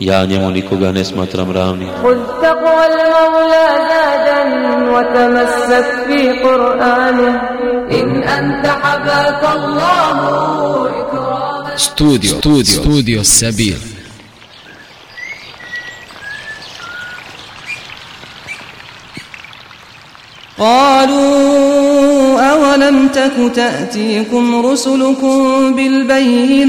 Njemu nikoga ne smatram ravnim. خذ تقوى المولى زادا وتمسك في قرآنه إن أنت حباك الله إكراما Studio, studio, studio Sabir. قالوا أولم تك تأتيكم رسلكم بالبينات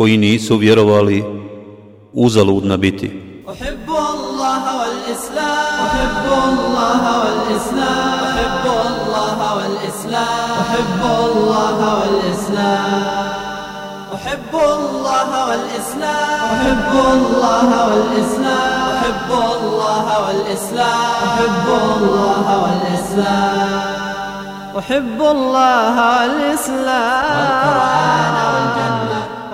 koji nisu vjerovali uzaludna biti. أحب الله والإسلام. أحب الله والإسلام. أحب الله والإسلام. أحب الله والإسلام. أحب الله والإسلام. أحب الله والإسلام. أحب الله والإسلام. أحب الله والإسلام. أحب الله والإسلام. والقرآن والجنة.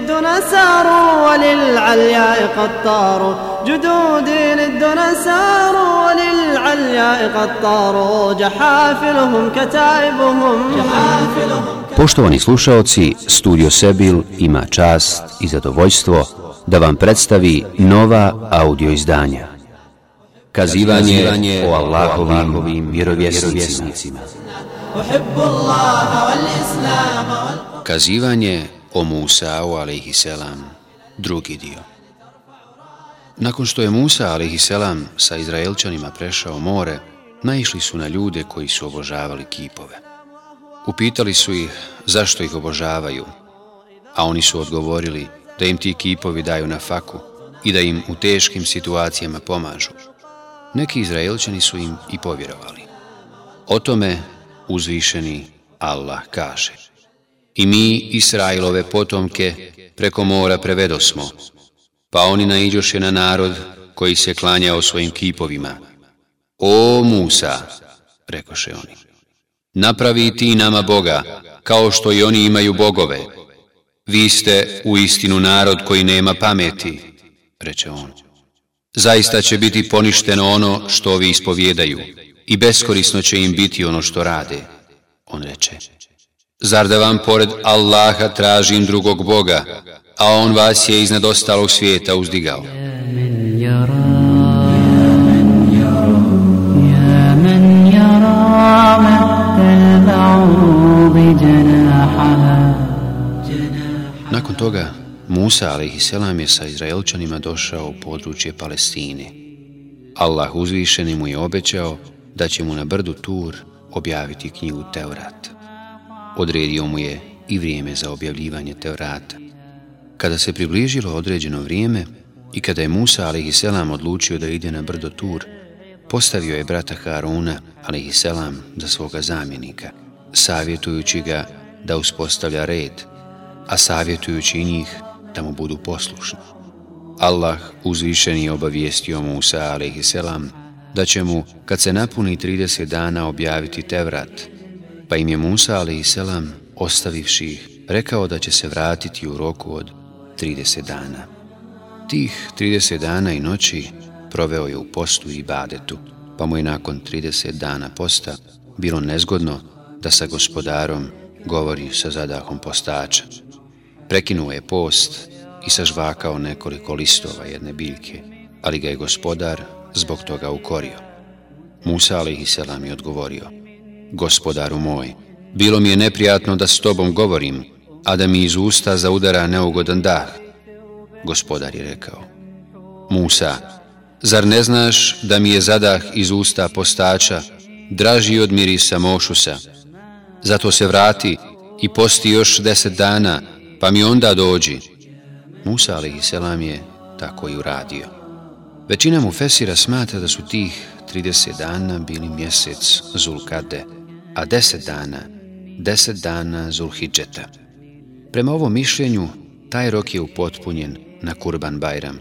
للدنا ساروا وللعلياء قد طاروا جدودي للدنا ساروا وللعلياء قد طاروا جحافلهم كتائبهم جحافلهم Poštovani slušaoci, Studio Sebil ima čast i zadovoljstvo da vam predstavi nova audio izdanja. Kazivanje o Allahovim vjerovjesnicima. أحب الله والإسلام والقرآن Kazivanje o Musa'u a.s. drugi dio. Nakon što je Musa a.s. sa Izraelčanima prešao more, naišli su na ljude koji su obožavali kipove. Upitali su ih zašto ih obožavaju, a oni su odgovorili da im ti kipovi daju na faku i da im u teškim situacijama pomažu. Neki Izraelčani su im i povjerovali. O tome uzvišeni Allah kaže. I mi Israilove potomke preko mora prevedosmo, pa oni naiđoše na narod koji se klanjao svojim kipovima. O Musa, rekoše oni, napravi ti nama Boga, kao što i oni imaju bogove. Vi ste u istinu narod koji nema pameti, reče on. Zaista će biti poništeno ono što ovi ispovjedaju i beskorisno će im biti ono što rade. On reče, Zar da vam pored Allaha tražim drugog Boga, a On vas je iznad ostalog svijeta uzdigao? Nakon toga, Musa a.s. je sa Izraelčanima došao u područje Palestine. Allah uzvišeni mu je obećao da će mu na brdu Tur objaviti knjigu Teorata. Odredio mu je i vrijeme za objavljivanje Teorata. Kada se približilo određeno vrijeme i kada je Musa a.s. odlučio da ide na brdo Tur, postavio je brata Haruna a.s. za svoga zamjenika, savjetujući ga da uspostavlja red, a savjetujući njih da mu budu poslušni. Allah uzvišeni je obavijestio Musa a.s. da će mu, kad se napuni 30 dana, objaviti Tevrat, pa im je Musa a.s. ostavivši ih, rekao da će se vratiti u roku od 30 dana. Tih 30 dana i noći proveo je u postu i badetu, pa mu je nakon 30 dana posta bilo nezgodno da sa gospodarom govori sa zadahom postača. Prekinuo je post i sažvakao nekoliko listova jedne biljke, ali ga je gospodar zbog toga ukorio. Musa alaihi selam je odgovorio, gospodaru moj, bilo mi je neprijatno da s tobom govorim, a da mi iz usta zaudara neugodan dah. Gospodar je rekao, Musa, zar ne znaš da mi je zadah iz usta postača draži od mirisa mošusa? Zato se vrati i posti još deset dana, pa mi onda dođi. Musa a.s. je tako i uradio. Većina mu Fesira smatra da su tih 30 dana bili mjesec Zulkade, a 10 dana, 10 dana Zulhidžeta. Prema ovom mišljenju, taj rok je upotpunjen na Kurban Bajram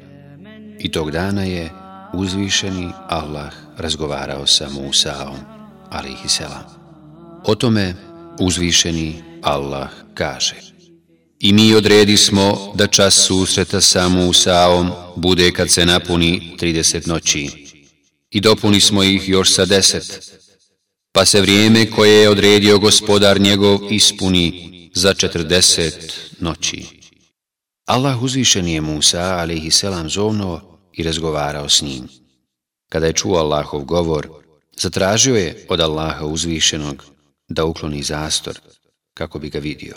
i tog dana je uzvišeni Allah razgovarao sa Musaom, a.s. O tome uzvišeni Allah kaže I mi odredi smo da čas susreta sa Musaom bude kad se napuni 30 noći. I dopuni smo ih još sa deset. Pa se vrijeme koje je odredio gospodar njegov ispuni za 40 noći. Allah uzvišen je Musa, alaihi selam, zovno i razgovarao s njim. Kada je čuo Allahov govor, zatražio je od Allaha uzvišenog da ukloni zastor kako bi ga vidio.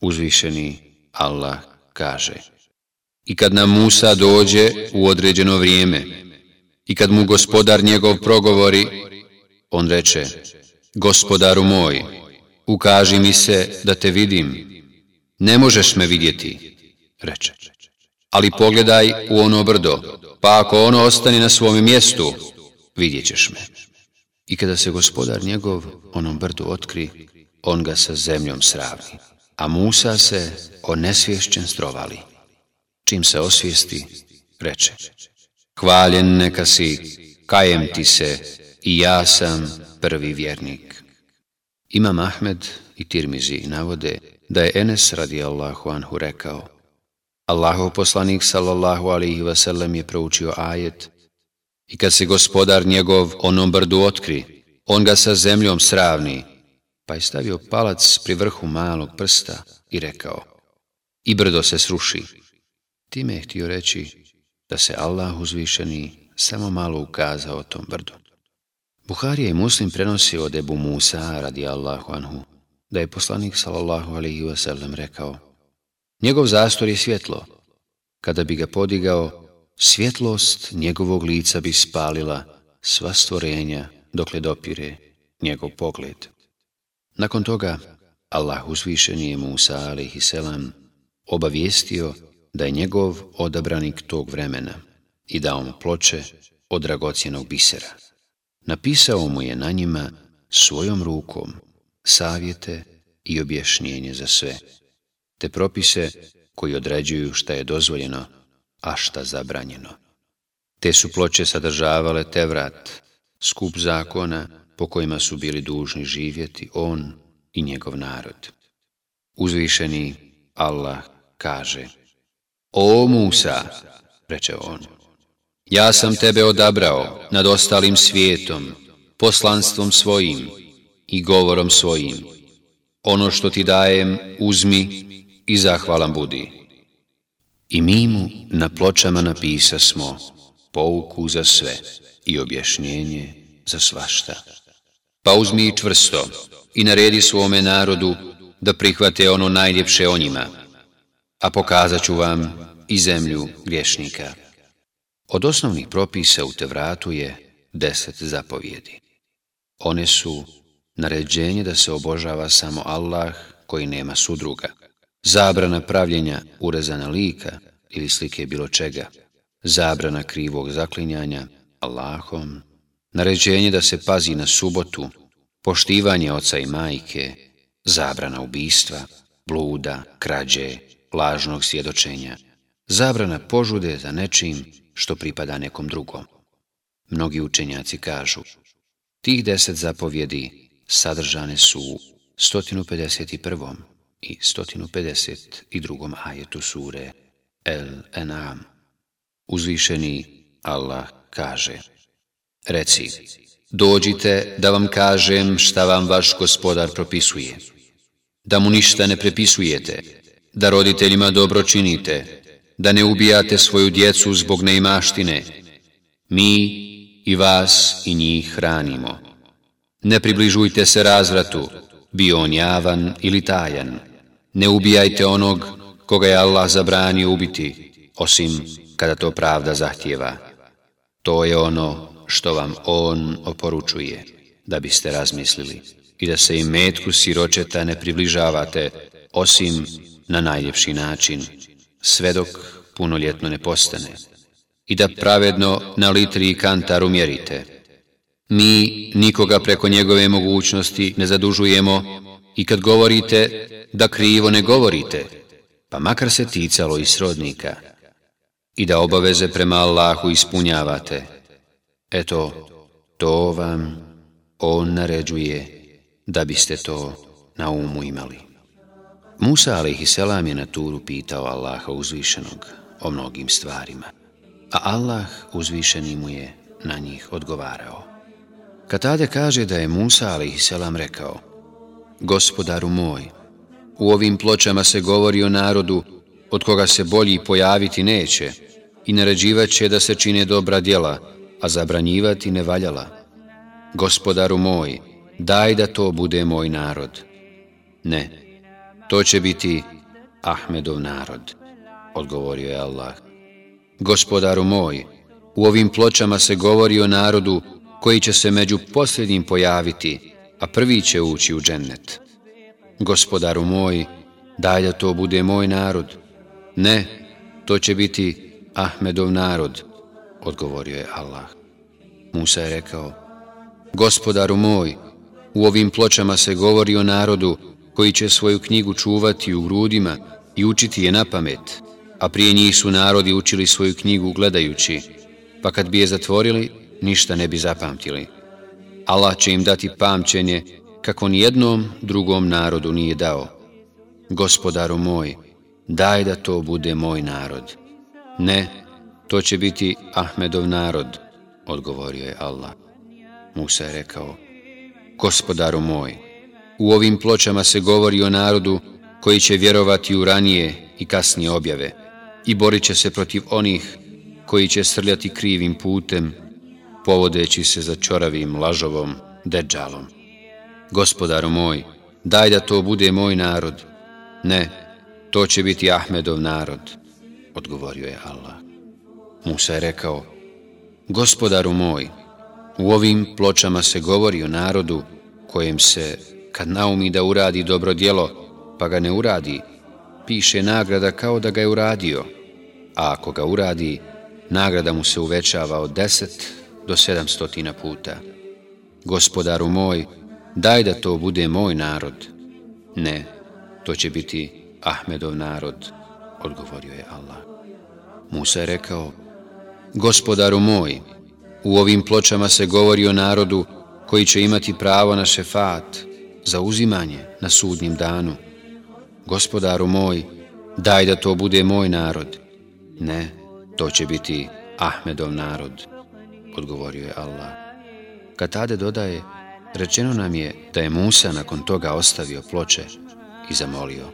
Uzvišeni Allah kaže I kad nam Musa dođe u određeno vrijeme i kad mu gospodar njegov progovori, on reče Gospodaru moj, ukaži mi se da te vidim. Ne možeš me vidjeti, reče. Ali pogledaj u ono brdo, pa ako ono ostane na svom mjestu, vidjet ćeš me. I kada se gospodar njegov onom brdu otkri, on ga sa zemljom sravni a Musa se onesvješćen strovali. Čim se osvijesti, reče, hvaljen neka si, kajem ti se, i ja sam prvi vjernik. Imam Ahmed i Tirmizi navode da je Enes radijallahu anhu rekao, Allahov poslanik sallallahu alaihi wasallam je proučio ajet i kad se gospodar njegov onom brdu otkri, on ga sa zemljom sravni, pa je stavio palac pri vrhu malog prsta i rekao, i brdo se sruši. Time je htio reći da se Allah uzvišeni samo malo ukazao tom brdu. Buharija i Muslim prenosi od Ebu Musa radi Allahu anhu, da je poslanik sallallahu alaihi wasallam rekao, njegov zastor je svjetlo, kada bi ga podigao, svjetlost njegovog lica bi spalila sva stvorenja dokle dopire njegov pogled. Nakon toga, Allah uzvišeni je Musa a.s. obavijestio da je njegov odabranik tog vremena i dao mu ploče od dragocijenog bisera. Napisao mu je na njima svojom rukom savjete i objašnjenje za sve, te propise koji određuju šta je dozvoljeno, a šta zabranjeno. Te su ploče sadržavale Tevrat, skup zakona po kojima su bili dužni živjeti on i njegov narod. Uzvišeni Allah kaže O Musa, reče on, ja sam tebe odabrao nad ostalim svijetom, poslanstvom svojim i govorom svojim. Ono što ti dajem, uzmi i zahvalan budi. I mi mu na pločama napisa smo pouku za sve i objašnjenje za svašta. Pa uzmi čvrsto i naredi svome narodu da prihvate ono najljepše o njima, a pokazat ću vam i zemlju griješnika. Od osnovnih propisa u Tevratu je deset zapovjedi. One su naređenje da se obožava samo Allah koji nema sudruga, zabrana pravljenja urezana lika ili slike bilo čega, zabrana krivog zaklinjanja Allahom, naređenje da se pazi na subotu, poštivanje oca i majke, zabrana ubistva, bluda, krađe, lažnog svjedočenja, zabrana požude za nečim što pripada nekom drugom. Mnogi učenjaci kažu, tih deset zapovjedi sadržane su u 151. i 152. ajetu sure El Enam. Uzvišeni Allah kaže, Reci, dođite da vam kažem šta vam vaš gospodar propisuje, da mu ništa ne prepisujete, da roditeljima dobro činite, da ne ubijate svoju djecu zbog neimaštine. Mi i vas i njih hranimo. Ne približujte se razvratu, bio on javan ili tajan. Ne ubijajte onog koga je Allah zabranio ubiti, osim kada to pravda zahtjeva. To je ono što vam on oporučuje, da biste razmislili i da se i metku siročeta ne približavate, osim na najljepši način, sve dok punoljetno ne postane, i da pravedno na litri i kantar umjerite. Mi nikoga preko njegove mogućnosti ne zadužujemo i kad govorite da krivo ne govorite, pa makar se ticalo i srodnika, i da obaveze prema Allahu ispunjavate. Eto, to vam On naređuje da biste to na umu imali. Musa a.s. je na turu pitao Allaha uzvišenog o mnogim stvarima, a Allah uzvišeni mu je na njih odgovarao. Katade kaže da je Musa a.s. rekao, Gospodaru moj, u ovim pločama se govori o narodu od koga se bolji pojaviti neće i naređivat će da se čine dobra djela, a zabranjivati ne valjala. Gospodaru moj, daj da to bude moj narod. Ne, to će biti Ahmedov narod, odgovorio je Allah. Gospodaru moj, u ovim pločama se govori o narodu koji će se među posljednjim pojaviti, a prvi će ući u džennet. Gospodaru moj, daj da to bude moj narod. Ne, to će biti Ahmedov narod, odgovorio je Allah. Musa je rekao, Gospodaru moj, u ovim pločama se govori o narodu koji će svoju knjigu čuvati u grudima i učiti je na pamet, a prije njih su narodi učili svoju knjigu gledajući, pa kad bi je zatvorili, ništa ne bi zapamtili. Allah će im dati pamćenje kako nijednom drugom narodu nije dao. Gospodaru moj, daj da to bude moj narod. Ne, to će biti Ahmedov narod, odgovorio je Allah. Musa je rekao, Gospodaru moj, u ovim pločama se govori o narodu koji će vjerovati u ranije i kasnije objave i borit će se protiv onih koji će srljati krivim putem, povodeći se za čoravim lažovom deđalom. Gospodaru moj, daj da to bude moj narod. Ne, to će biti Ahmedov narod, odgovorio je Allah. Musa je rekao, Gospodaru moj, u ovim pločama se govori o narodu kojem se, kad naumi da uradi dobro djelo, pa ga ne uradi, piše nagrada kao da ga je uradio, a ako ga uradi, nagrada mu se uvećava od deset do sedamstotina puta. Gospodaru moj, daj da to bude moj narod. Ne, to će biti Ahmedov narod, odgovorio je Allah. Musa je rekao, Gospodaru moj, u ovim pločama se govori o narodu koji će imati pravo na šefat, za uzimanje na sudnjem danu. Gospodaru moj, daj da to bude moj narod. Ne, to će biti Ahmedov narod, odgovorio je Allah. Katade dodaje, rečeno nam je da je Musa nakon toga ostavio ploče i zamolio.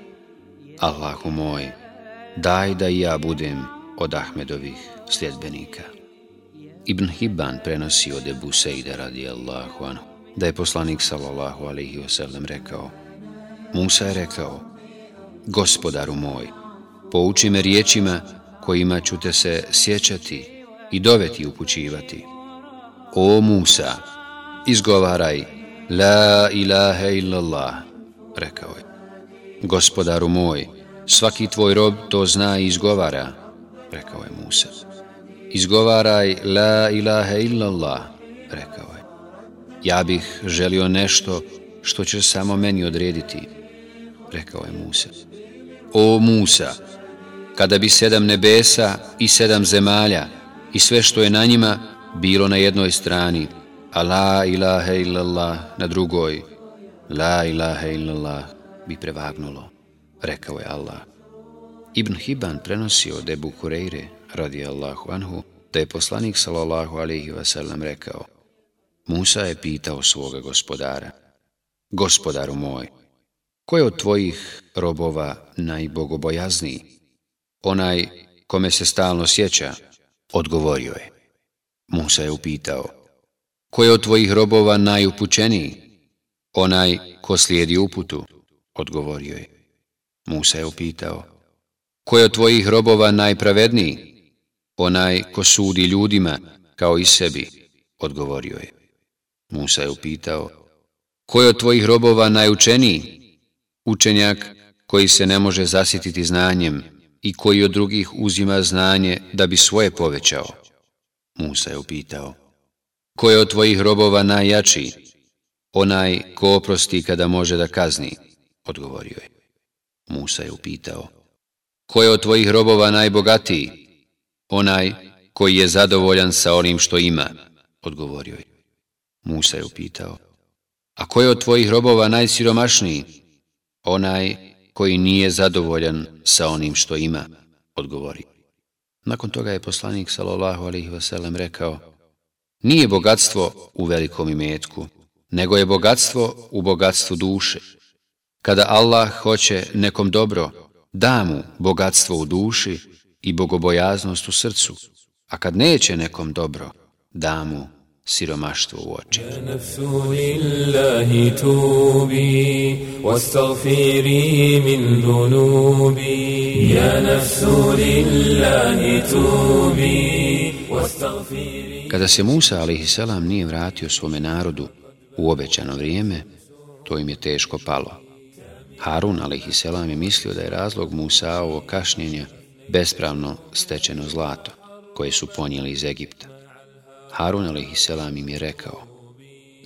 Allahu moj, daj da i ja budem od Ahmedovih sljedbenika. Ibn Hibban prenosi od Ebu Sejda radijallahu anhu, da je poslanik sallallahu alaihi wasallam rekao, Musa je rekao, gospodaru moj, pouči me riječima kojima ću te se sjećati i doveti upućivati. O Musa, izgovaraj, la ilaha illallah, rekao je. Gospodaru moj, svaki tvoj rob to zna i izgovara, rekao je Musa. Izgovaraj, la ilaha illallah, rekao je. Ja bih želio nešto što će samo meni odrediti. rekao je Musa. O Musa, kada bi sedam nebesa i sedam zemalja i sve što je na njima bilo na jednoj strani, a la ilaha illallah na drugoj, la ilaha illallah bi prevagnulo, rekao je Allah. Ibn Hibban prenosi od Ebu Hureyre, radi Allahu anhu, da je poslanik sallallahu alaihi wasallam rekao, Musa je pitao svoga gospodara, gospodaru moj, ko je od tvojih robova najbogobojazniji? Onaj kome se stalno sjeća, odgovorio je. Musa je upitao, ko je od tvojih robova najupućeniji? Onaj ko slijedi uputu, odgovorio je. Musa je upitao, ko je od tvojih robova najpravedniji? Onaj ko sudi ljudima kao i sebi, odgovorio je. Musa je upitao, ko je od tvojih robova najučeniji? Učenjak koji se ne može zasititi znanjem i koji od drugih uzima znanje da bi svoje povećao. Musa je upitao, ko je od tvojih robova najjačiji? Onaj ko oprosti kada može da kazni, odgovorio je. Musa je upitao, ko je od tvojih robova najbogatiji? Onaj koji je zadovoljan sa onim što ima, odgovorio je. Musa je upitao, a ko je od tvojih robova najsiromašniji? Onaj koji nije zadovoljan sa onim što ima, odgovori. Nakon toga je poslanik sallallahu alaihi wasallam rekao, nije bogatstvo u velikom imetku, nego je bogatstvo u bogatstvu duše. Kada Allah hoće nekom dobro, da mu bogatstvo u duši i bogobojaznost u srcu, a kad neće nekom dobro, da mu siromaštvo u oči. Kada se Musa, a.s. nije vratio svome narodu u obećano vrijeme, to im je teško palo. Harun, a.s. je mislio da je razlog Musa ovo kašnjenja bespravno stečeno zlato, koje su ponijeli iz Egipta. Harun a.s. im je rekao,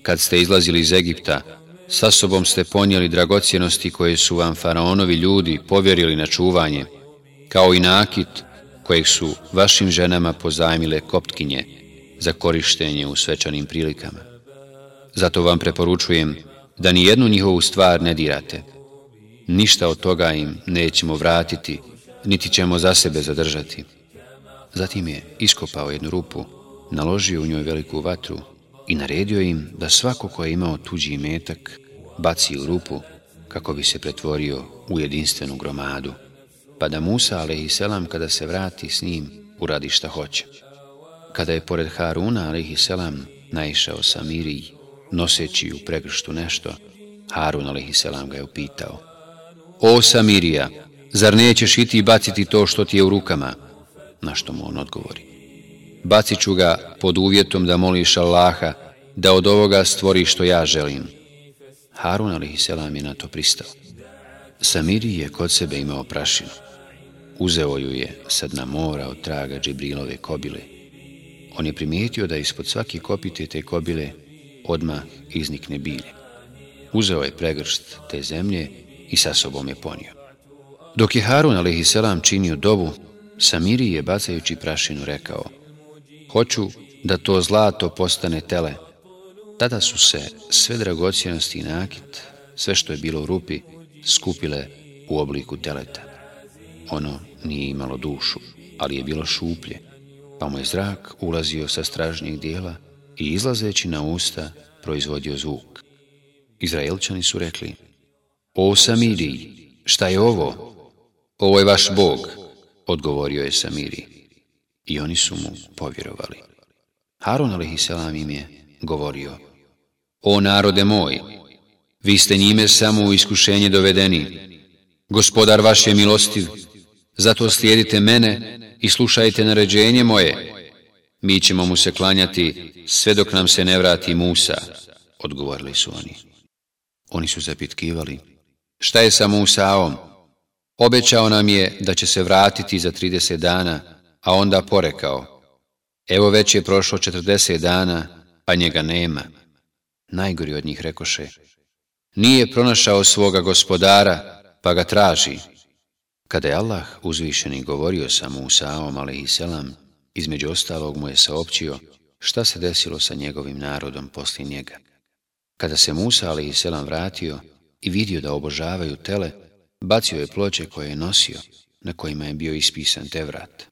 kad ste izlazili iz Egipta, sa sobom ste ponijeli dragocjenosti koje su vam faraonovi ljudi povjerili na čuvanje, kao i nakit kojeg su vašim ženama pozajmile koptkinje za korištenje u svečanim prilikama. Zato vam preporučujem da ni jednu njihovu stvar ne dirate. Ništa od toga im nećemo vratiti, niti ćemo za sebe zadržati. Zatim je iskopao jednu rupu, naložio u njoj veliku vatru i naredio im da svako ko je imao tuđi metak baci u rupu kako bi se pretvorio u jedinstvenu gromadu, pa da Musa, a.s. kada se vrati s njim, uradi šta hoće. Kada je pored Haruna, a.s. naišao Samirij, noseći u pregrštu nešto, Harun, a.s. ga je upitao, O Samirija, zar nećeš i ti baciti to što ti je u rukama? Na što mu on odgovori, bacit ću ga pod uvjetom da moliš Allaha da od ovoga stvori što ja želim. Harun ali selam je na to pristao. Samiri je kod sebe imao prašinu. Uzeo ju je sad na mora od traga Džibrilove kobile. On je primijetio da ispod svake kopite te kobile odma iznikne bilje. Uzeo je pregršt te zemlje i sa sobom je ponio. Dok je Harun alaihi selam činio dobu, Samiri je bacajući prašinu rekao – Hoću da to zlato postane tele. Tada su se sve dragocijenosti i nakit, sve što je bilo u rupi, skupile u obliku teleta. Ono nije imalo dušu, ali je bilo šuplje, pa mu je zrak ulazio sa stražnjeg dijela i izlazeći na usta proizvodio zvuk. Izraelčani su rekli, O Samiri, šta je ovo? Ovo je vaš bog, odgovorio je Samiri i oni su mu povjerovali. Harun a.s. im je govorio, O narode moj, vi ste njime samo u iskušenje dovedeni. Gospodar vaš je milostiv, zato slijedite mene i slušajte naređenje moje. Mi ćemo mu se klanjati sve dok nam se ne vrati Musa, odgovorili su oni. Oni su zapitkivali, šta je sa Musaom? Obećao nam je da će se vratiti za 30 dana, a onda porekao, evo već je prošlo četrdeset dana, a njega nema. Najgori od njih rekoše, nije pronašao svoga gospodara, pa ga traži. Kada je Allah uzvišeni govorio sa Musaom, a.s. između ostalog mu je saopćio šta se desilo sa njegovim narodom poslije njega. Kada se Musa, a.s. vratio i vidio da obožavaju tele, bacio je ploče koje je nosio, na kojima je bio ispisan Tevrat.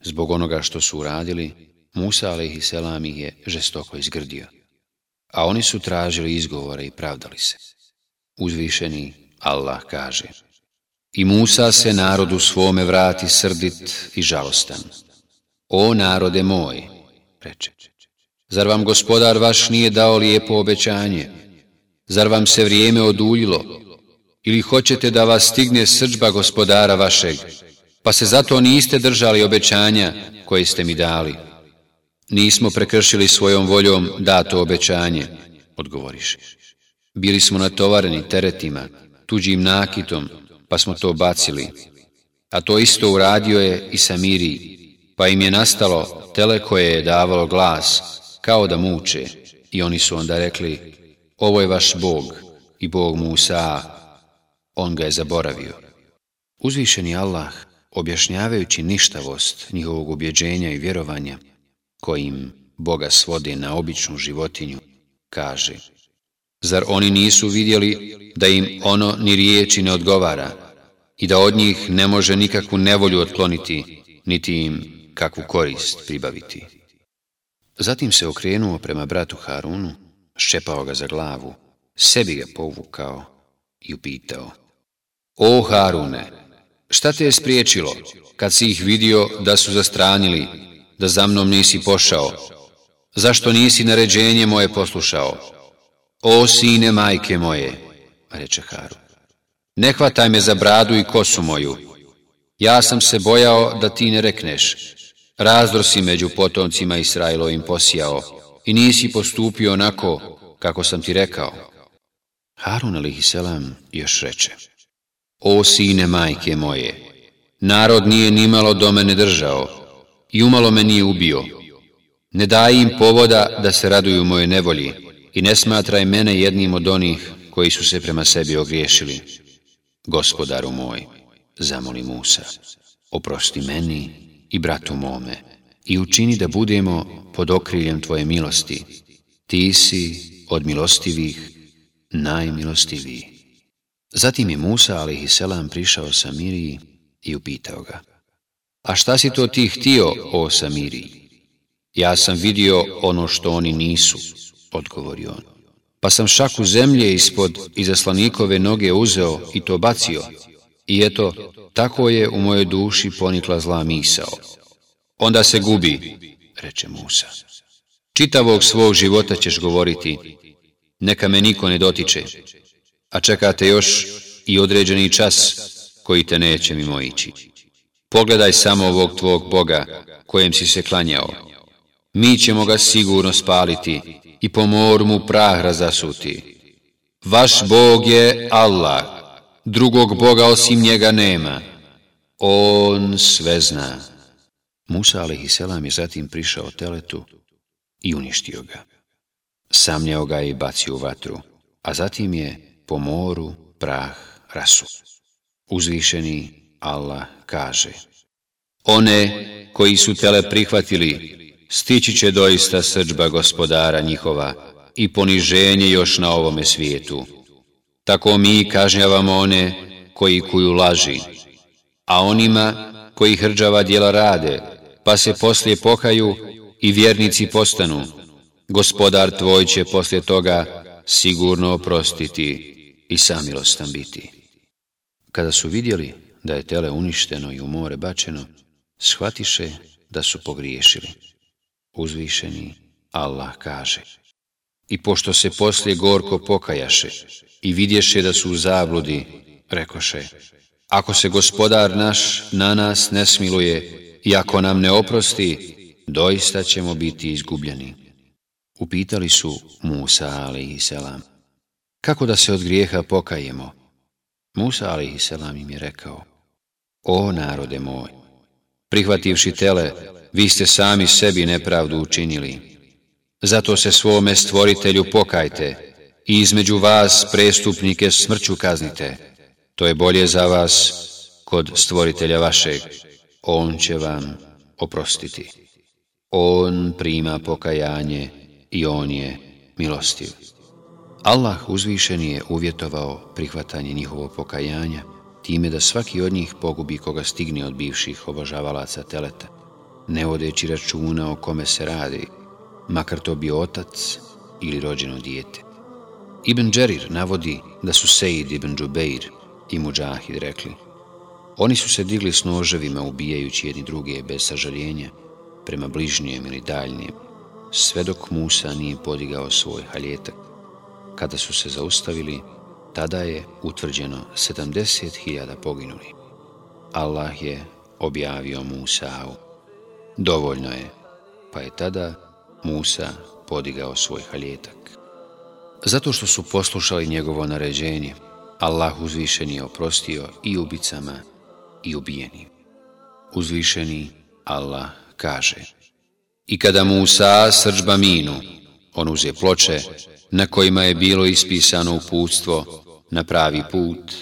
Zbog onoga što su uradili, Musa, a.s. ih je žestoko izgrdio. A oni su tražili izgovore i pravdali se. Uzvišeni Allah kaže I Musa se narodu svome vrati srdit i žalostan. O narode moj, reče, zar vam gospodar vaš nije dao lijepo obećanje? Zar vam se vrijeme oduljilo? Ili hoćete da vas stigne srđba gospodara vašeg, pa se zato niste držali obećanja koje ste mi dali? Nismo prekršili svojom voljom dato obećanje, odgovoriš. Bili smo natovareni teretima, tuđim nakitom, pa smo to bacili. A to isto uradio je i Samiri, pa im je nastalo tele koje je davalo glas, kao da muče. I oni su onda rekli, ovo je vaš Bog i Bog Musa, on ga je zaboravio. Uzvišeni Allah, objašnjavajući ništavost njihovog ubjeđenja i vjerovanja, kojim Boga svodi na običnu životinju, kaže Zar oni nisu vidjeli da im ono ni riječi ne odgovara i da od njih ne može nikakvu nevolju otkloniti, niti im kakvu korist pribaviti? Zatim se okrenuo prema bratu Harunu, ščepao ga za glavu, sebi ga povukao i upitao. O Harune, šta te je spriječilo kad si ih vidio da su zastranili, da za mnom nisi pošao? Zašto nisi naređenje moje poslušao? O sine majke moje, reče Haru, ne hvataj me za bradu i kosu moju. Ja sam se bojao da ti ne rekneš. Razdor si među potomcima Israilovim posijao i nisi postupio onako kako sam ti rekao. Harun a.s. još reče, O sine majke moje, narod nije nimalo do mene držao i umalo me nije ubio. Ne daj im povoda da se raduju moje nevolji i ne smatraj mene jednim od onih koji su se prema sebi ogriješili. Gospodaru moj, zamoli Musa, oprosti meni i bratu mome i učini da budemo pod okriljem Tvoje milosti. Ti si od milostivih najmilostiviji. Zatim je Musa, a.s. prišao Samiriji i upitao ga. A šta si to ti htio, o Samiriji? Ja sam vidio ono što oni nisu, odgovorio on. Pa sam šaku zemlje ispod izaslanikove noge uzeo i to bacio. I eto, tako je u mojoj duši ponikla zla misao. Onda se gubi, reče Musa. Čitavog svog života ćeš govoriti, neka me niko ne dotiče, a čekate još i određeni čas koji te neće mimo ići. Pogledaj samo ovog tvog Boga kojem si se klanjao. Mi ćemo ga sigurno spaliti i po moru mu prah razasuti. Vaš Bog je Allah, drugog Boga osim njega nema. On sve zna. Musa a.s. je zatim prišao teletu i uništio ga. Samljao ga i bacio u vatru, a zatim je po moru prah rasu. Uzvišeni Allah kaže One koji su tele prihvatili stići će doista srđba gospodara njihova i poniženje još na ovome svijetu. Tako mi kažnjavamo one koji kuju laži, a onima koji hrđava djela rade, pa se poslije pokaju i vjernici postanu. Gospodar tvoj će poslije toga sigurno oprostiti i samilostan biti. Kada su vidjeli da je tele uništeno i u more bačeno, shvatiše da su pogriješili uzvišeni Allah kaže I pošto se poslije gorko pokajaše i vidješe da su u zabludi, rekoše Ako se gospodar naš na nas ne smiluje i ako nam ne oprosti, doista ćemo biti izgubljeni. Upitali su Musa a.s. Kako da se od grijeha pokajemo? Musa a.s. im je rekao O narode moj, prihvativši tele, vi ste sami sebi nepravdu učinili. Zato se svome stvoritelju pokajte i između vas prestupnike smrću kaznite. To je bolje za vas kod stvoritelja vašeg. On će vam oprostiti. On prima pokajanje i on je milostiv. Allah uzvišeni je uvjetovao prihvatanje njihovog pokajanja time da svaki od njih pogubi koga stigne od bivših obožavalaca teleta, ne vodeći računa o kome se radi, makar to bio otac ili rođeno dijete. Ibn Džerir navodi da su Sejid ibn Džubeir i Mujahid rekli Oni su se digli s noževima ubijajući jedni druge bez sažaljenja prema bližnjem ili daljnjem, sve dok Musa nije podigao svoj haljetak. Kada su se zaustavili, tada je utvrđeno 70.000 poginuli. Allah je objavio Musa'u. Dovoljno je, pa je tada Musa podigao svoj haljetak. Zato što su poslušali njegovo naređenje, Allah uzvišeni je oprostio i ubicama i ubijenim. Uzvišeni Allah kaže I kada Musa srđba minu, on uze ploče na kojima je bilo ispisano uputstvo na pravi put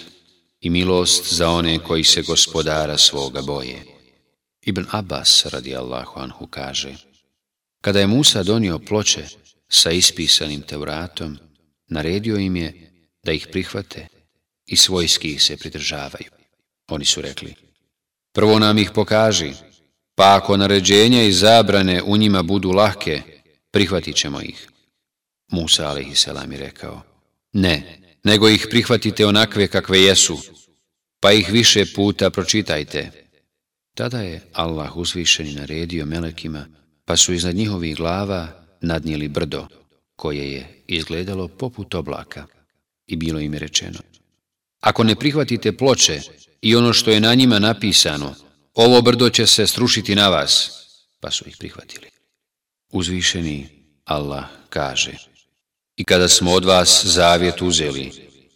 i milost za one koji se gospodara svoga boje. Ibn Abbas radi Allahu anhu kaže Kada je Musa donio ploče sa ispisanim Teuratom, naredio im je da ih prihvate i svojski ih se pridržavaju. Oni su rekli, prvo nam ih pokaži, pa ako naređenja i zabrane u njima budu lahke, prihvatit ćemo ih. Musa a.s. je rekao, ne, nego ih prihvatite onakve kakve jesu, pa ih više puta pročitajte. Tada je Allah uzvišeni naredio melekima, pa su iznad njihovih glava nadnijeli brdo, koje je izgledalo poput oblaka. I bilo im je rečeno, ako ne prihvatite ploče i ono što je na njima napisano, ovo brdo će se srušiti na vas, pa su ih prihvatili. Uzvišeni Allah kaže, I kada smo od vas zavjet uzeli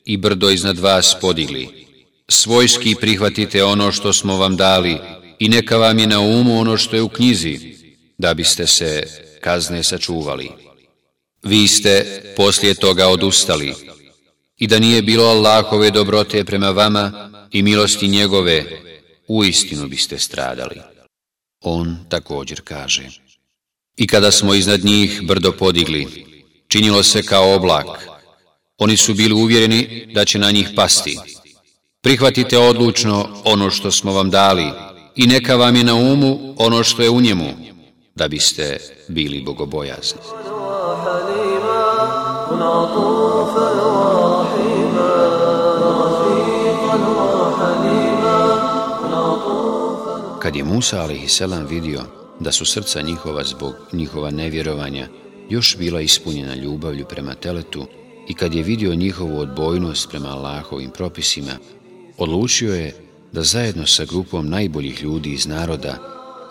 i brdo iznad vas podigli, svojski prihvatite ono što smo vam dali i neka vam je na umu ono što je u knjizi, da biste se kazne sačuvali. Vi ste poslije toga odustali i da nije bilo Allahove dobrote prema vama i milosti njegove, u istinu biste stradali. On također kaže, i kada smo iznad njih brdo podigli, činilo se kao oblak. Oni su bili uvjereni da će na njih pasti. Prihvatite odlučno ono što smo vam dali i neka vam je na umu ono što je u njemu, da biste bili bogobojazni. Kad je Musa a.s. vidio da su srca njihova zbog njihova nevjerovanja još bila ispunjena ljubavlju prema teletu i kad je vidio njihovu odbojnost prema Allahovim propisima, odlučio je da zajedno sa grupom najboljih ljudi iz naroda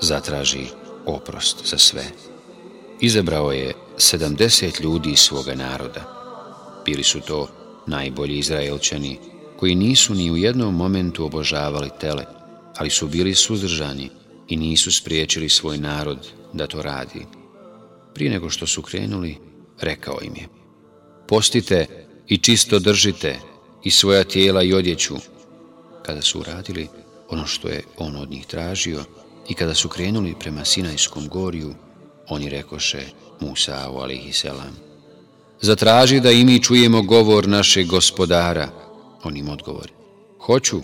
zatraži oprost za sve. Izabrao je 70 ljudi iz svoga naroda. Bili su to najbolji Izraelčani, koji nisu ni u jednom momentu obožavali tele, ali su bili suzdržani i nisu spriječili svoj narod da to radi. Prije nego što su krenuli, rekao im je, postite i čisto držite i svoja tijela i odjeću. Kada su uradili ono što je on od njih tražio i kada su krenuli prema Sinajskom goriju, oni rekoše Musa'u u alihiselam, zatraži da i mi čujemo govor našeg gospodara. On im odgovori, hoću.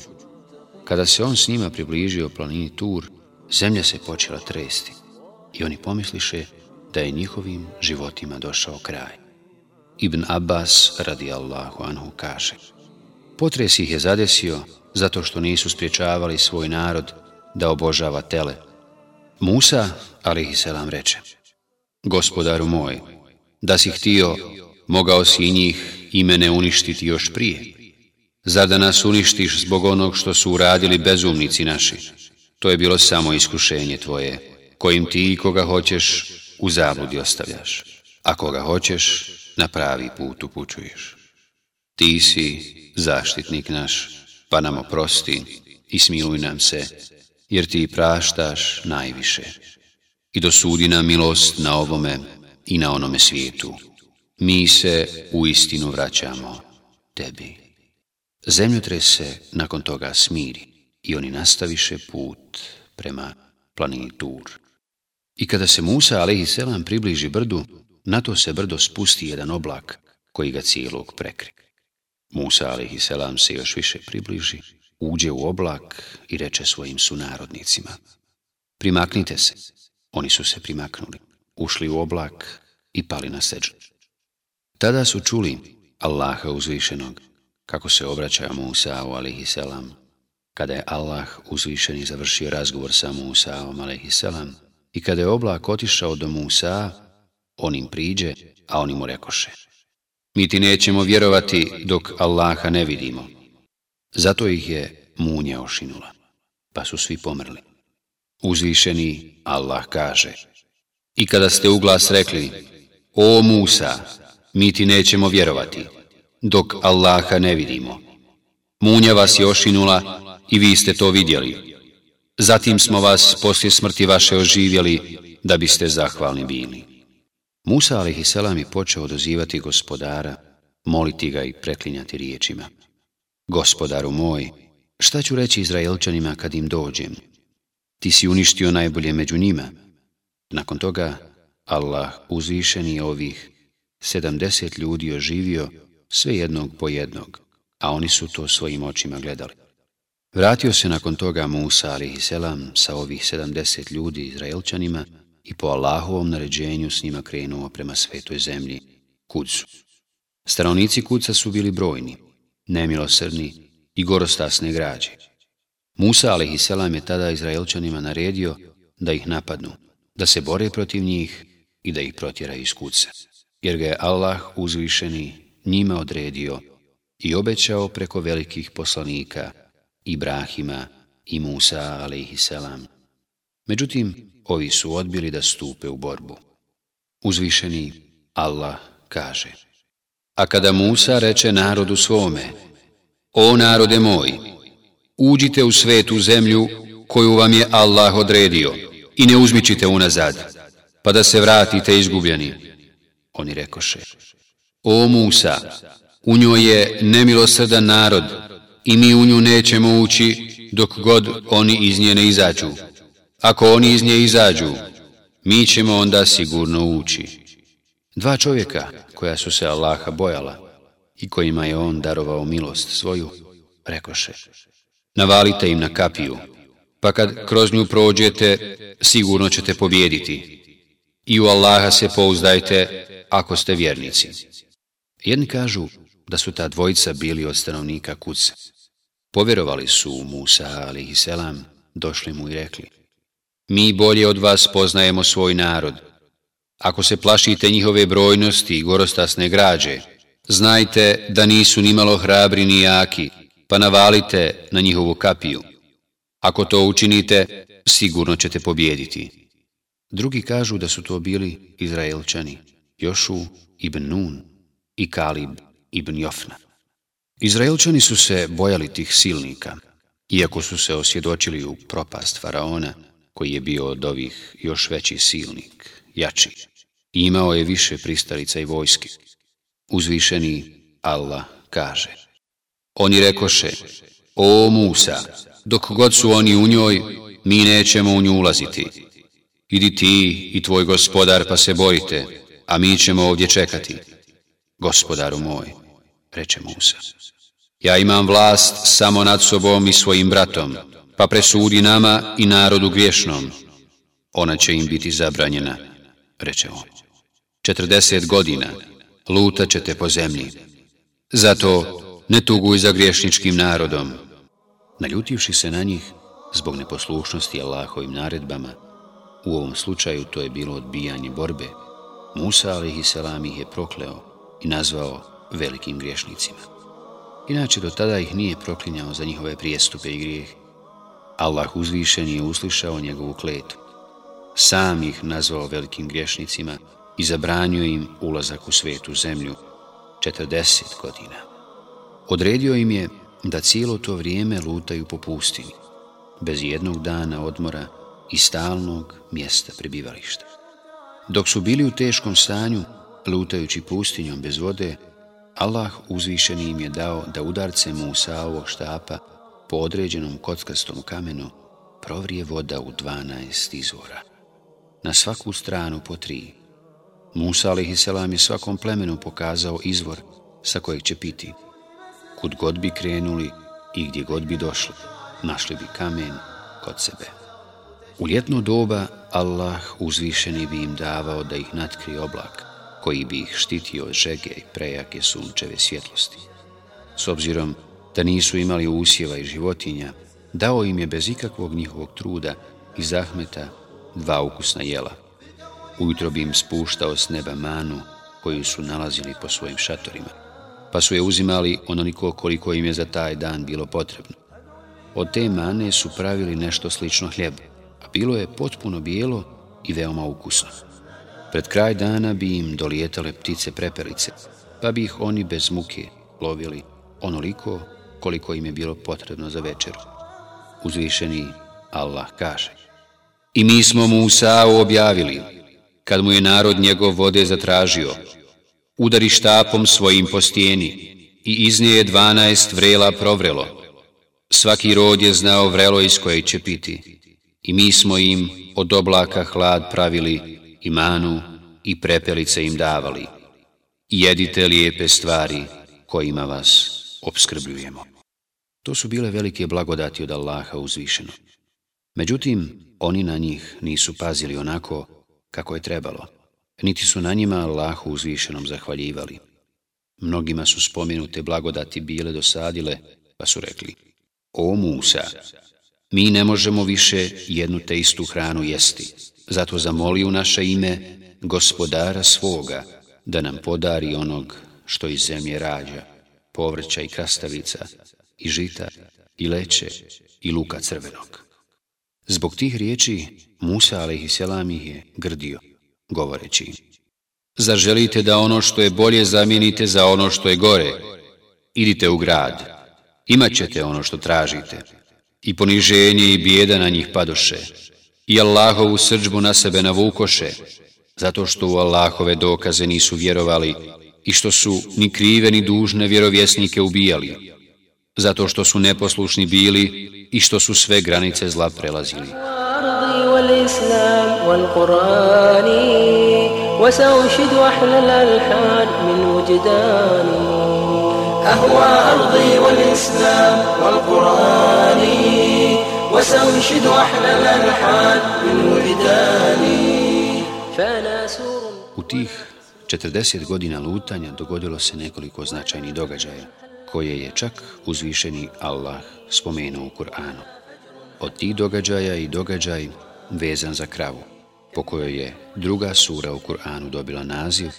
Kada se on s njima približio planini Tur, zemlja se počela tresti i oni pomisliše da je njihovim životima došao kraj. Ibn Abbas radi Allahu anhu kaže Potres ih je zadesio zato što nisu spriječavali svoj narod da obožava tele. Musa, alihi reče Gospodaru moj, da si htio, mogao si i njih i mene uništiti još prije. Zar da nas uništiš zbog onog što su uradili bezumnici naši? To je bilo samo iskušenje tvoje, kojim ti i koga hoćeš u zabludi ostavljaš. Ako ga hoćeš, na pravi put upućuješ. Ti si zaštitnik naš, pa nam oprosti i smiluj nam se, jer ti praštaš najviše. I dosudi nam milost na ovome i na onome svijetu. Mi se u istinu vraćamo tebi. Zemljotres se nakon toga smiri i oni nastaviše put prema planini Tur. I kada se Musa a.s. približi brdu, na to se brdo spusti jedan oblak koji ga cijelog prekri. Musa a.s. se još više približi, uđe u oblak i reče svojim sunarodnicima. Primaknite se. Oni su se primaknuli, ušli u oblak i pali na seđu. Tada su čuli Allaha uzvišenog, kako se obraća Musa a.s. Kada je Allah uzvišeni završio razgovor sa Musaom a.s. I kada je oblak otišao do Musa, on im priđe, a oni mu rekoše. Mi ti nećemo vjerovati dok Allaha ne vidimo. Zato ih je munja ošinula, pa su svi pomrli. Uzvišeni Allah kaže. I kada ste u glas rekli, o Musa, mi ti nećemo vjerovati, dok Allaha ne vidimo. Munja vas je ošinula i vi ste to vidjeli. Zatim smo vas poslije smrti vaše oživjeli da biste zahvalni bili. Musa a.s. je počeo odozivati gospodara, moliti ga i preklinjati riječima. Gospodaru moj, šta ću reći Izraelčanima kad im dođem? Ti si uništio najbolje među njima. Nakon toga, Allah uzvišeni ovih sedamdeset ljudi oživio sve jednog po jednog, a oni su to svojim očima gledali. Vratio se nakon toga Musa a.s. sa ovih sedamdeset ljudi Izraelčanima i po Allahovom naređenju s njima krenuo prema svetoj zemlji, Kudsu. Stanovnici Kudsa su bili brojni, nemilosrdni i gorostasne građe. Musa a.s. je tada Izraelčanima naredio da ih napadnu, da se bore protiv njih i da ih protjera iz Kudsa, jer ga je Allah uzvišeni njima odredio i obećao preko velikih poslanika Ibrahima i Musa a.s. Međutim, ovi su odbili da stupe u borbu. Uzvišeni Allah kaže A kada Musa reče narodu svome O narode moj, uđite u svetu zemlju koju vam je Allah odredio i ne uzmičite unazad, pa da se vratite izgubljeni. Oni rekoše O Musa, u njoj je nemilosrdan narod i mi u nju nećemo ući dok god oni iz nje ne izađu. Ako oni iz nje izađu, mi ćemo onda sigurno ući. Dva čovjeka koja su se Allaha bojala i kojima je on darovao milost svoju, rekoše, navalite im na kapiju, pa kad kroz nju prođete, sigurno ćete pobjediti. I u Allaha se pouzdajte ako ste vjernici. Jedni kažu da su ta dvojica bili od stanovnika kuce, Povjerovali su u Musa, alihi selam, došli mu i rekli, mi bolje od vas poznajemo svoj narod. Ako se plašite njihove brojnosti i gorostasne građe, znajte da nisu ni malo hrabri ni jaki, pa navalite na njihovu kapiju. Ako to učinite, sigurno ćete pobjediti. Drugi kažu da su to bili Izraelčani, Jošu ibn Nun i Kalib ibn Jofna. Izraelčani su se bojali tih silnika, iako su se osjedočili u propast faraona, koji je bio od ovih još veći silnik, jači. Imao je više pristalica i vojske. Uzvišeni Allah kaže. Oni rekoše, o Musa, dok god su oni u njoj, mi nećemo u nju ulaziti. Idi ti i tvoj gospodar pa se borite, a mi ćemo ovdje čekati. Gospodaru moj, reče Musa. Ja imam vlast samo nad sobom i svojim bratom, pa presudi nama i narodu griješnom. Ona će im biti zabranjena, reče on. Četrdeset godina luta ćete po zemlji. Zato ne tuguj za griješničkim narodom. Naljutivši se na njih zbog neposlušnosti Allahovim naredbama, u ovom slučaju to je bilo odbijanje borbe, Musa a.s. ih je prokleo i nazvao velikim griješnicima. Inače, do tada ih nije proklinjao za njihove prijestupe i grijeh. Allah uzvišen je uslišao njegovu kletu. Sam ih nazvao velikim griješnicima i zabranio im ulazak u svetu zemlju 40 godina. Odredio im je da cijelo to vrijeme lutaju po pustini, bez jednog dana odmora i stalnog mjesta prebivališta. Dok su bili u teškom stanju, lutajući pustinjom bez vode, Allah uzvišeni im je dao da udarce Musaovog štapa po određenom kockastom kamenu provrije voda u 12 izvora. Na svaku stranu po tri. Musa a.s. je svakom plemenu pokazao izvor sa kojeg će piti. Kud god bi krenuli i gdje god bi došli, našli bi kamen kod sebe. U ljetno doba Allah uzvišeni bi im davao da ih natkri oblak, koji bi ih štitio od žege i prejake sunčeve svjetlosti. S obzirom da nisu imali usjeva i životinja, dao im je bez ikakvog njihovog truda i zahmeta dva ukusna jela. Ujutro bi im spuštao s neba manu koju su nalazili po svojim šatorima, pa su je uzimali onoliko koliko im je za taj dan bilo potrebno. Od te mane su pravili nešto slično hljebu, a bilo je potpuno bijelo i veoma ukusno. Pred kraj dana bi im dolijetale ptice prepelice, pa bi ih oni bez muke lovili onoliko koliko im je bilo potrebno za večeru. Uzvišeni Allah kaže I mi smo Musa objavili, kad mu je narod njegov vode zatražio, udari štapom svojim po stijeni i iz nje je dvanaest vrela provrelo. Svaki rod je znao vrelo iz koje će piti i mi smo im od oblaka hlad pravili i manu i prepelice im davali. Jedite lijepe stvari kojima vas obskrbljujemo. To su bile velike blagodati od Allaha uzvišeno. Međutim, oni na njih nisu pazili onako kako je trebalo, niti su na njima Allahu uzvišenom zahvaljivali. Mnogima su spomenute blagodati bile dosadile, pa su rekli, O Musa, mi ne možemo više jednu te istu hranu jesti, zato zamoli u naše ime gospodara svoga da nam podari onog što iz zemlje rađa, povrća i krastavica, i žita, i leće, i luka crvenog. Zbog tih riječi Musa a.s. ih je grdio, govoreći Zar želite da ono što je bolje zamijenite za ono što je gore? Idite u grad, imat ćete ono što tražite. I poniženje i bijeda na njih padoše I Allahovu srđbu na sebe navukoše, zato što u Allahove dokaze nisu vjerovali i što su ni krive ni dužne vjerovjesnike ubijali, zato što su neposlušni bili i što su sve granice zla prelazili. وسأنشد أحلى الألحان من وجداني أهوى أرضي والإسلام والقرآن وسأنشد أحلى الألحان من وجداني فأنا سور U tih 40 godina lutanja dogodilo se nekoliko značajnih događaja, koje je čak uzvišeni Allah spomenuo u Kur'anu. Od tih događaja i događaj vezan za kravu, po kojoj je druga sura u Kur'anu dobila naziv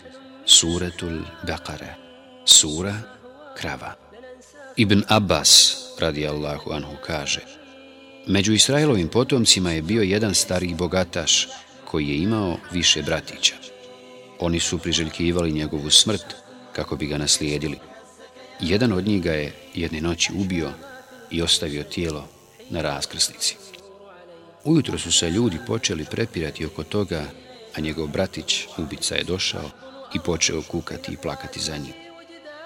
Suretul Beqare, sura krava. Ibn Abbas, radi Allahu anhu, kaže Među Israilovim potomcima je bio jedan stari bogataš koji je imao više bratića. Oni su priželjkivali njegovu smrt kako bi ga naslijedili. Jedan od njih ga je jedne noći ubio i ostavio tijelo na raskrsnici. Ujutro su se ljudi počeli prepirati oko toga, a njegov bratić, ubica, je došao i počeo kukati i plakati za njim.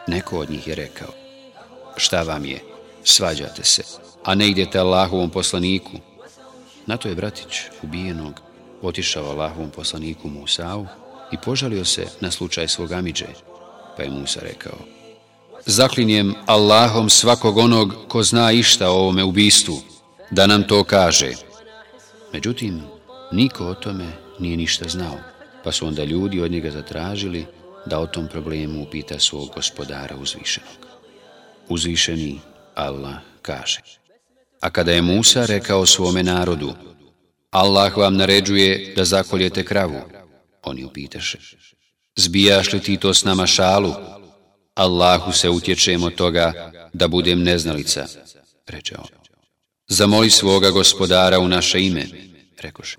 Neko od njih je rekao, šta vam je, svađate se, a ne idete Allahovom poslaniku. Na to je bratić ubijenog otišao Allahovom poslaniku Musa'u i požalio se na slučaj svog Amidže, pa je Musa rekao, zaklinjem Allahom svakog onog ko zna išta o ovome ubistvu, da nam to kaže. Međutim, niko o tome nije ništa znao, pa su onda ljudi od njega zatražili da o tom problemu upita svog gospodara uzvišenog. Uzvišeni Allah kaže. A kada je Musa rekao svome narodu, Allah vam naređuje da zakoljete kravu, oni upitaše, zbijaš li ti to s nama šalu? Allahu se utječemo toga da budem neznalica, reče on. Zamoli svoga gospodara u naše ime, rekoše,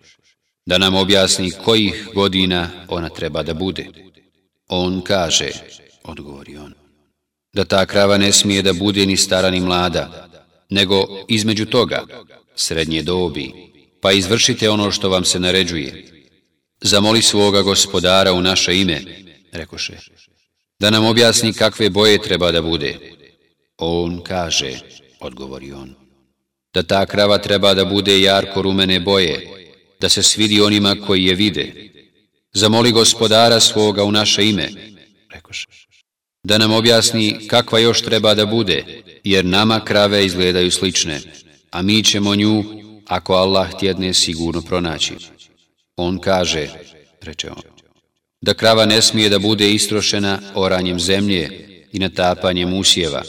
da nam objasni kojih godina ona treba da bude. On kaže, odgovori on, da ta krava ne smije da bude ni stara ni mlada, nego između toga, srednje dobi, pa izvršite ono što vam se naređuje. Zamoli svoga gospodara u naše ime, rekoše, da nam objasni kakve boje treba da bude. On kaže, odgovori on, da ta krava treba da bude jarko rumene boje, da se svidi onima koji je vide. Zamoli gospodara svoga u naše ime, rekoše, da nam objasni kakva još treba da bude, jer nama krave izgledaju slične, a mi ćemo nju, ako Allah tjedne, sigurno pronaći. On kaže, reče on, da krava ne smije da bude istrošena oranjem zemlje i natapanjem usjeva.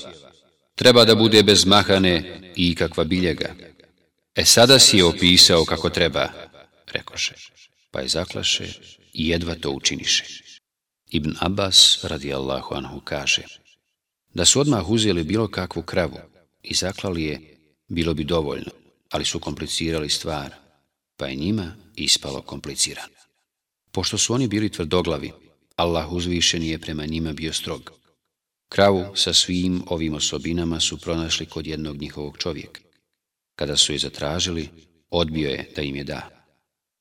Treba da bude bez mahane i ikakva biljega. E sada si je opisao kako treba, rekoše, pa je zaklaše i jedva to učiniše. Ibn Abbas, radijallahu anhu, kaže, da su odmah uzeli bilo kakvu kravu i zaklali je, bilo bi dovoljno, ali su komplicirali stvar, pa je njima ispalo komplicirano. Pošto su oni bili tvrdoglavi, Allah uzvišen je prema njima bio strog. Kravu sa svim ovim osobinama su pronašli kod jednog njihovog čovjeka. Kada su je zatražili, odbio je da im je da.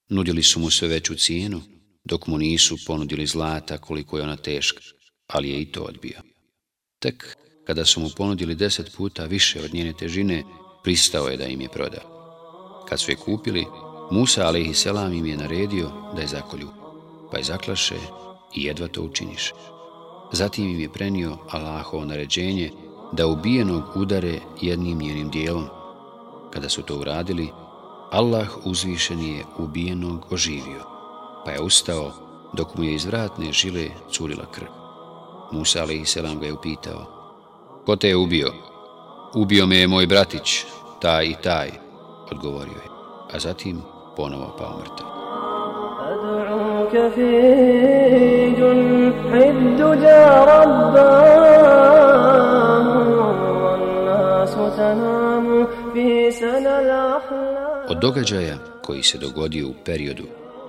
Nudili su mu sve veću cijenu, dok mu nisu ponudili zlata koliko je ona teška, ali je i to odbio. Tek kada su mu ponudili deset puta više od njene težine, pristao je da im je proda. Kad su je kupili, Musa a.s. im je naredio da je zakolju pa je zaklaše i jedva to učiniše. Zatim im je prenio Allahovo naređenje da ubijenog udare jednim njenim dijelom. Kada su to uradili, Allah uzvišen je ubijenog oživio, pa je ustao dok mu je iz vratne žile curila krv. Musa a.s. ga je upitao, ko te je ubio? Ubio me je moj bratić, taj i taj, odgovorio je, a zatim ponovo pao mrtav. أدعوك في جنح الدجى رباه والناس تنام في سنى الأحلام Od događaja koji se dogodio u periodu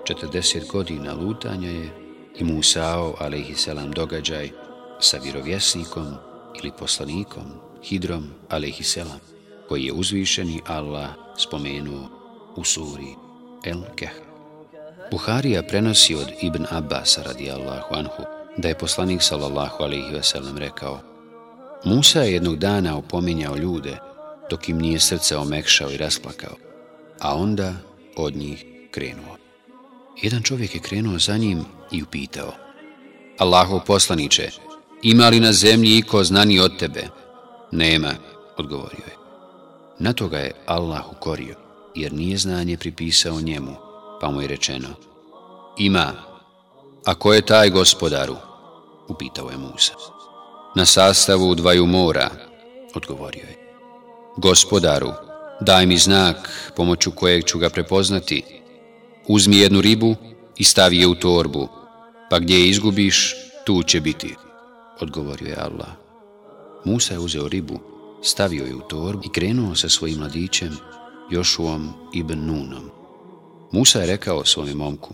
40 godina lutanja je i Musao, alaihisselam, događaj sa vjerovjesnikom ili poslanikom Hidrom, alaihisselam, koji je uzvišeni Allah spomenuo u suri El Keh. Buharija prenosi od Ibn Abbas radijallahu anhu da je poslanik sallallahu alaihi veselam rekao Musa je jednog dana opominjao ljude dok im nije srce omekšao i rasplakao, a onda od njih krenuo. Jedan čovjek je krenuo za njim i upitao Allahov poslaniče, ima li na zemlji iko znani od tebe? Nema, odgovorio je. Na toga je Allah ukorio, jer nije znanje pripisao njemu, pa mu je rečeno, ima, a ko je taj gospodaru? Upitao je Musa. Na sastavu dvaju mora, odgovorio je. Gospodaru, daj mi znak pomoću kojeg ću ga prepoznati. Uzmi jednu ribu i stavi je u torbu, pa gdje je izgubiš, tu će biti, odgovorio je Allah. Musa je uzeo ribu, stavio je u torbu i krenuo sa svojim mladićem, Jošuom ibn Nunom. Musa je rekao svome momku,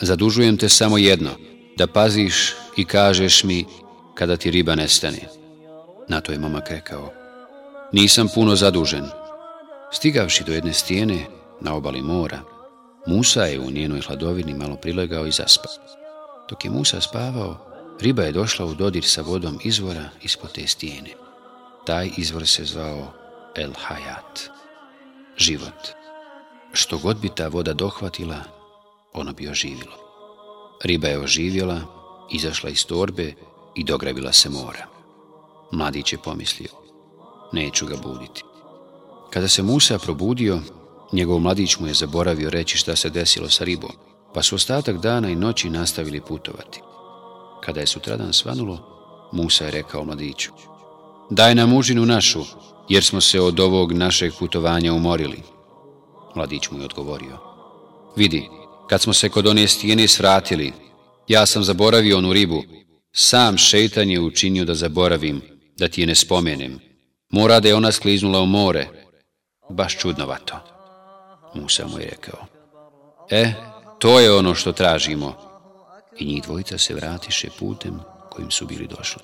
zadužujem te samo jedno, da paziš i kažeš mi kada ti riba nestane. Na to je momak rekao, nisam puno zadužen. Stigavši do jedne stijene na obali mora, Musa je u njenoj hladovini malo prilegao i zaspao. Dok je Musa spavao, riba je došla u dodir sa vodom izvora ispod te stijene. Taj izvor se zvao El Hayat, život što god bi ta voda dohvatila, ono bi oživilo. Riba je oživjela, izašla iz torbe i dogravila se mora. Mladić je pomislio, neću ga buditi. Kada se Musa probudio, njegov mladić mu je zaboravio reći šta se desilo sa ribom, pa su ostatak dana i noći nastavili putovati. Kada je sutradan svanulo, Musa je rekao mladiću, daj nam užinu našu, jer smo se od ovog našeg putovanja umorili. Mladić mu je odgovorio. Vidi, kad smo se kod one stijene svratili, ja sam zaboravio onu ribu. Sam šeitan je učinio da zaboravim, da ti je ne spomenem. Mora da je ona skliznula u more. Baš čudnovato. Musa mu je rekao. E, to je ono što tražimo. I njih dvojica se vratiše putem kojim su bili došli.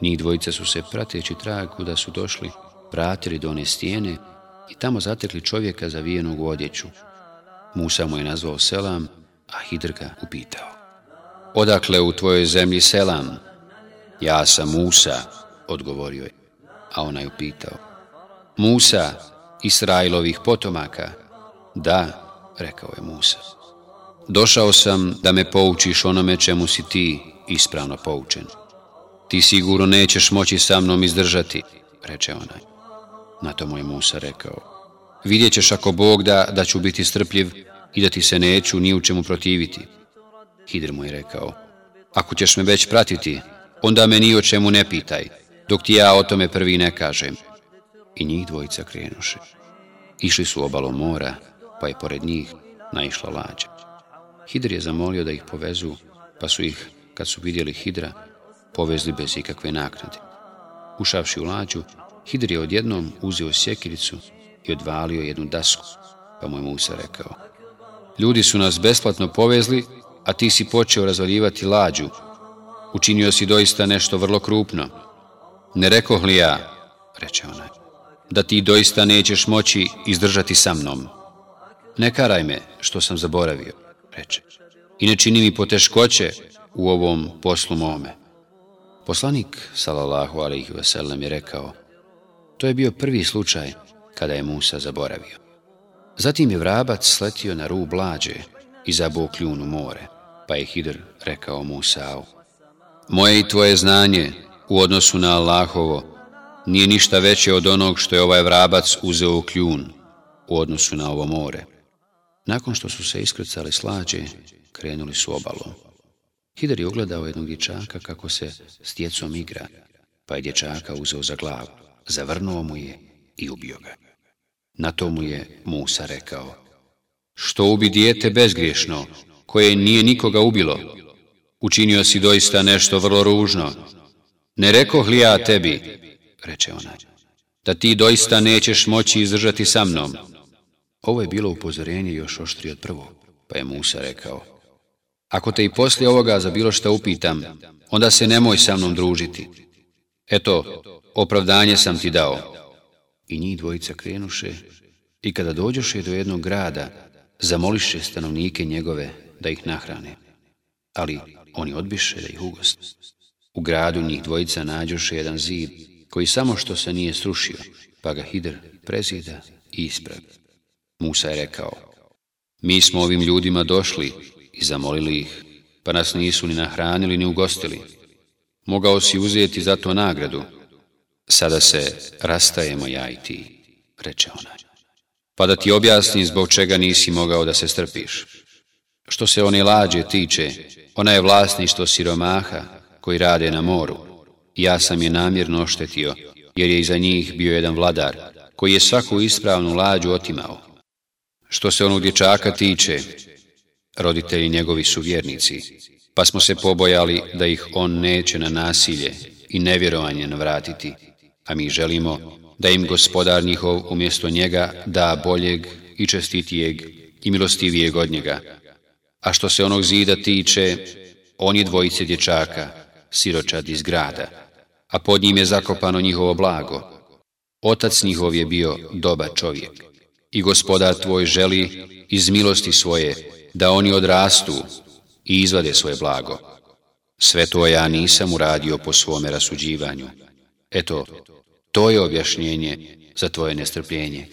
Njih dvojica su se prateći trag kuda su došli, vratili do one stijene i tamo zatekli čovjeka zavijenog u odjeću. Musa mu je nazvao Selam, a Hidr ga upitao. Odakle u tvojoj zemlji Selam? Ja sam Musa, odgovorio je, a ona je upitao. Musa, Israilovih potomaka? Da, rekao je Musa. Došao sam da me poučiš onome čemu si ti ispravno poučen. Ti sigurno nećeš moći sa mnom izdržati, reče onaj. Na to mu je Musa rekao. Vidjet ćeš ako Bog da, da ću biti strpljiv i da ti se neću ni u čemu protiviti. Hidr mu je rekao. Ako ćeš me već pratiti, onda me ni o čemu ne pitaj, dok ti ja o tome prvi ne kažem. I njih dvojica krenuše. Išli su obalom mora, pa je pored njih naišla lađa. Hidr je zamolio da ih povezu, pa su ih, kad su vidjeli Hidra, povezli bez ikakve naknade. Ušavši u lađu, Hidr je odjednom uzeo sjekiricu i odvalio jednu dasku, pa mu je Musa rekao. Ljudi su nas besplatno povezli, a ti si počeo razvaljivati lađu. Učinio si doista nešto vrlo krupno. Ne rekoh li ja, reče onaj, da ti doista nećeš moći izdržati sa mnom. Ne karaj me što sam zaboravio, reče, i ne čini mi poteškoće u ovom poslu mome. Poslanik, salallahu alaihi wasallam, je rekao, to je bio prvi slučaj kada je Musa zaboravio. Zatim je vrabac sletio na rub lađe i zabuo kljun u more, pa je Hidr rekao Musa'u, Moje i tvoje znanje u odnosu na Allahovo nije ništa veće od onog što je ovaj vrabac uzeo u kljun u odnosu na ovo more. Nakon što su se iskrcali slađe, krenuli su obalom. Hidar je ugledao jednog dječaka kako se s djecom igra, pa je dječaka uzeo za glavu, zavrnuo mu je i ubio ga. Na to mu je Musa rekao, što ubi dijete bezgriješno, koje nije nikoga ubilo, učinio si doista nešto vrlo ružno. Ne rekoh li ja tebi, reče ona, da ti doista nećeš moći izdržati sa mnom. Ovo je bilo upozorenje još oštri od prvog, pa je Musa rekao, ako te i poslije ovoga za bilo šta upitam, onda se nemoj sa mnom družiti. Eto, opravdanje sam ti dao. I njih dvojica krenuše i kada dođoše do jednog grada, zamoliše stanovnike njegove da ih nahrane. Ali oni odbiše da ih ugost. U gradu njih dvojica nađoše jedan zid koji samo što se nije srušio, pa ga Hidr prezida i ispravi. Musa je rekao, mi smo ovim ljudima došli i zamolili ih, pa nas nisu ni nahranili ni ugostili. Mogao si uzeti za to nagradu. Sada se rastajemo ja i ti, reče ona. Pa da ti objasni zbog čega nisi mogao da se strpiš. Što se one lađe tiče, ona je vlasništvo siromaha koji rade na moru. Ja sam je namjerno oštetio, jer je iza njih bio jedan vladar, koji je svaku ispravnu lađu otimao. Što se onog dječaka tiče, roditelji njegovi su vjernici, pa smo se pobojali da ih on neće na nasilje i nevjerovanje navratiti, a mi želimo da im gospodar njihov umjesto njega da boljeg i čestitijeg i milostivijeg od njega. A što se onog zida tiče, on je dvojice dječaka, siročad iz grada, a pod njim je zakopano njihovo blago. Otac njihov je bio dobar čovjek i gospodar tvoj želi iz milosti svoje da oni odrastu i izvade svoje blago. Sve to ja nisam uradio po svome rasuđivanju. Eto, to je objašnjenje za tvoje nestrpljenje.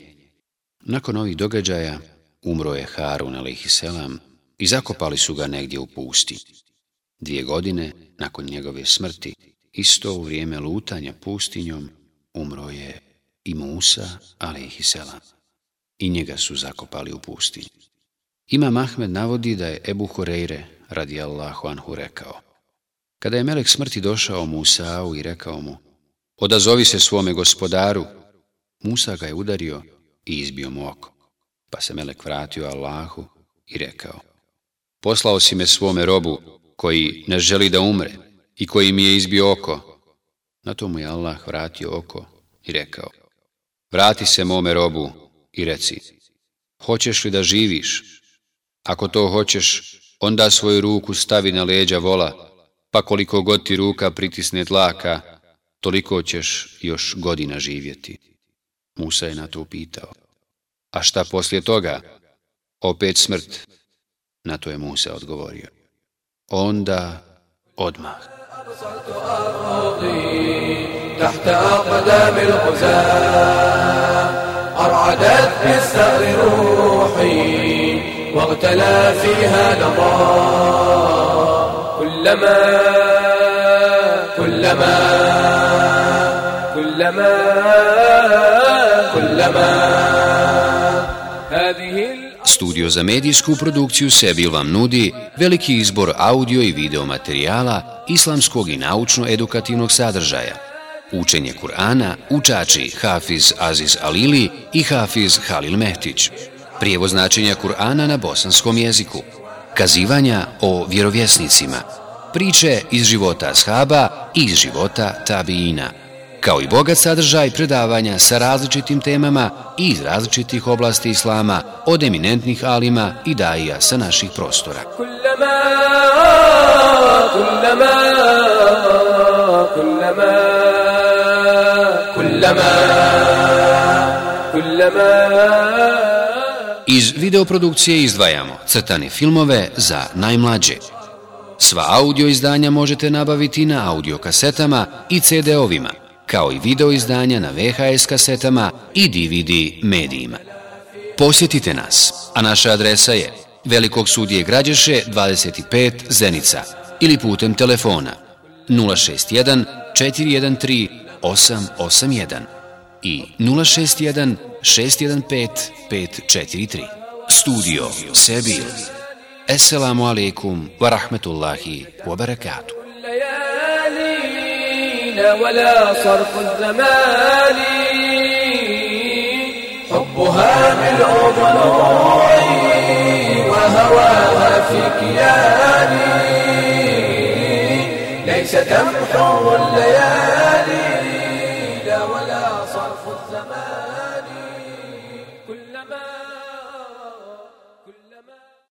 Nakon ovih događaja umro je Harun a.s. i zakopali su ga negdje u pusti. Dvije godine nakon njegove smrti, isto u vrijeme lutanja pustinjom, umro je i Musa a.s. I njega su zakopali u pustinji. Imam Ahmed navodi da je Ebu Hureyre, radi Allahu anhu, rekao. Kada je melek smrti došao Musa'u i rekao mu, odazovi se svome gospodaru, Musa ga je udario i izbio mu oko. Pa se melek vratio Allahu i rekao, poslao si me svome robu koji ne želi da umre i koji mi je izbio oko. Na to mu je Allah vratio oko i rekao, vrati se mome robu i reci, hoćeš li da živiš? Ako to hoćeš, onda svoju ruku stavi na leđa vola, pa koliko god ti ruka pritisne tlaka, toliko ćeš još godina živjeti. Musa je na to upitao. A šta poslije toga? Opet smrt. Na to je Musa odgovorio. Onda odmah. تحت أقدام الغزاة أرعدت بالثأر روحي واغتلى فيها نضاء كلما كلما كلما كلما هذه Studio za medijsku produkciju Sebil vam nudi veliki izbor audio i video materijala islamskog i naučno-edukativnog sadržaja. Učenje Kur'ana učači Hafiz Aziz Alili i Hafiz Halil Mehtić. Prijevo značenja Kur'ana na bosanskom jeziku. Kazivanja o vjerovjesnicima. Priče iz života shaba i iz života tabijina. Kao i bogat sadržaj predavanja sa različitim temama i iz različitih oblasti islama od eminentnih alima i daija sa naših prostora. Kullama, kullama, kullama. Iz videoprodukcije izdvajamo crtane filmove za najmlađe. Sva audio izdanja možete nabaviti na audio kasetama i CD-ovima, kao i video izdanja na VHS kasetama i DVD medijima. Posjetite nas, a naša adresa je Velikog sudije Građeše 25 Zenica ili putem telefona 061 413 881 i 061-615-543. Studio Sebil. Esselamu alaikum wa rahmetullahi wa barakatuh. ولا صرف الزمان حبها بالعظم الروعي وهواها في كياني ليس تمحو الليالي